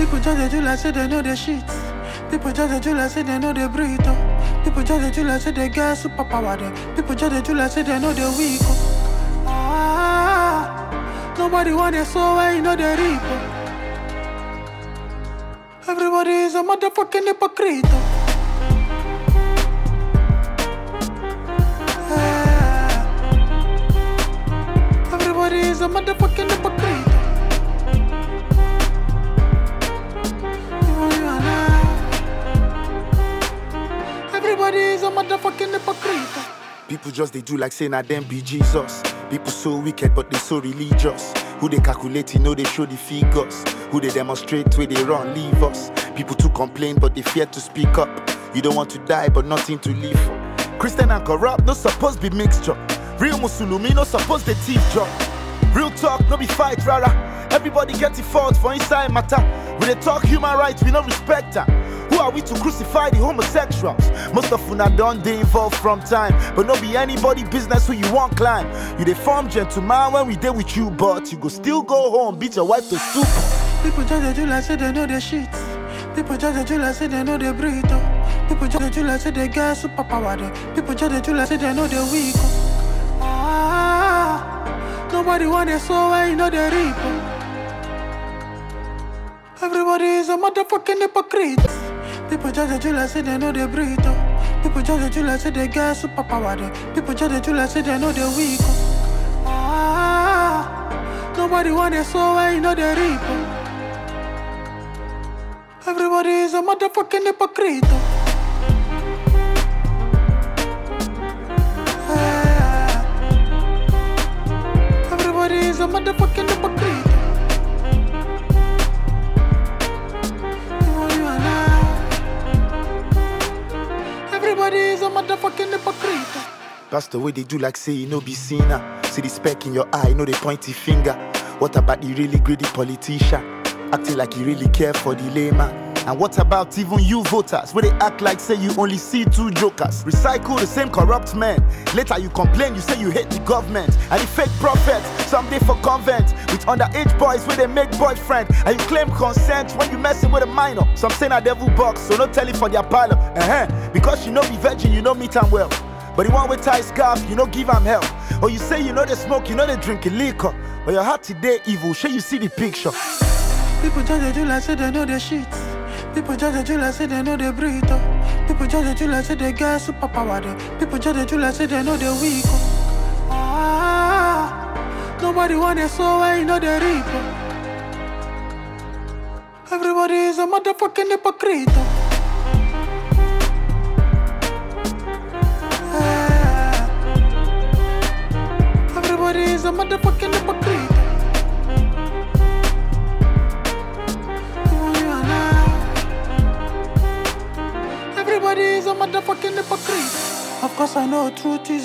People dey do like say they know the shit. People dey do like say they know the breathe. Oh. People dey do like say they get superpower. Them. People dey do like say they know the weak. Oh. Ah, nobody want it so why you know the reap. Oh. Everybody is a motherfucking hypocrite. Oh. Everybody is a motherfucking is a motherfucking hypocrite. People just they do like saying na them be Jesus. People so wicked but they so religious. Who they calculate, you know they show the figures. Who they demonstrate where they run, leave us. People to complain but they fear to speak up. You don't want to die but nothing to live for. Christian and corrupt, no supposed be mixture. Real Musulumi, no supposed the thief job. Real talk, no be fight, rara. Everybody get the fault for inside matter. We they talk human rights, we no respect them. Are we to crucify the homosexuals? Most of una done they from time, but no be anybody business who you want climb. You they form gentleman when we dey with you, but you go still go home, beat your wife to soup. People just dey do like say they know the shit. People just dey do like say they know the breathe. Oh. People just dey do like say they get superpower. Them. People just dey do like say they know the weak. Oh. Ah, nobody want it so why you know the reap. Oh. Everybody is a motherfucking hypocrite. People dey do like say they know they breathe. Oh. People dey do like say they get superpower. Them. People dey do like say they know they weak. Oh. Ah, nobody want it so you know they reap. Oh. Everybody is a motherfucking hypocrite. oh. Everybody is a motherfucking That's the way they do like say you no be sinner. See the speck in your eye, know the pointy finger. What about the really greedy politician? Acting like you really care for the layman. And what about even you voters? Where they act like say you only see two jokers. Recycle the same corrupt men. Later you complain, you say you hate the government. And the fake prophets, someday for convent. With underage boys where they make boyfriend. And you claim consent when you messing with a minor. Some say na devil box, so no tell it for their pilot. Uh-huh. Because you know be virgin, you know me am well. But the one with tie scarf, you know give am help. Or you say you know they smoke, you know they drink liquor. But your heart today evil, sure you see the picture. People just dey do like say they know the shit. People just dey do like say they know the breathe. Oh. People just dey do like say they get superpower. Them. People just dey do like say they know the weak. Oh. Ah, nobody want it so you know the reap. Oh. Everybody is a motherfucking hypocrite. A motherfucking hypocrite. Everybody is a motherfucking hypocrite. Of course, I know truth is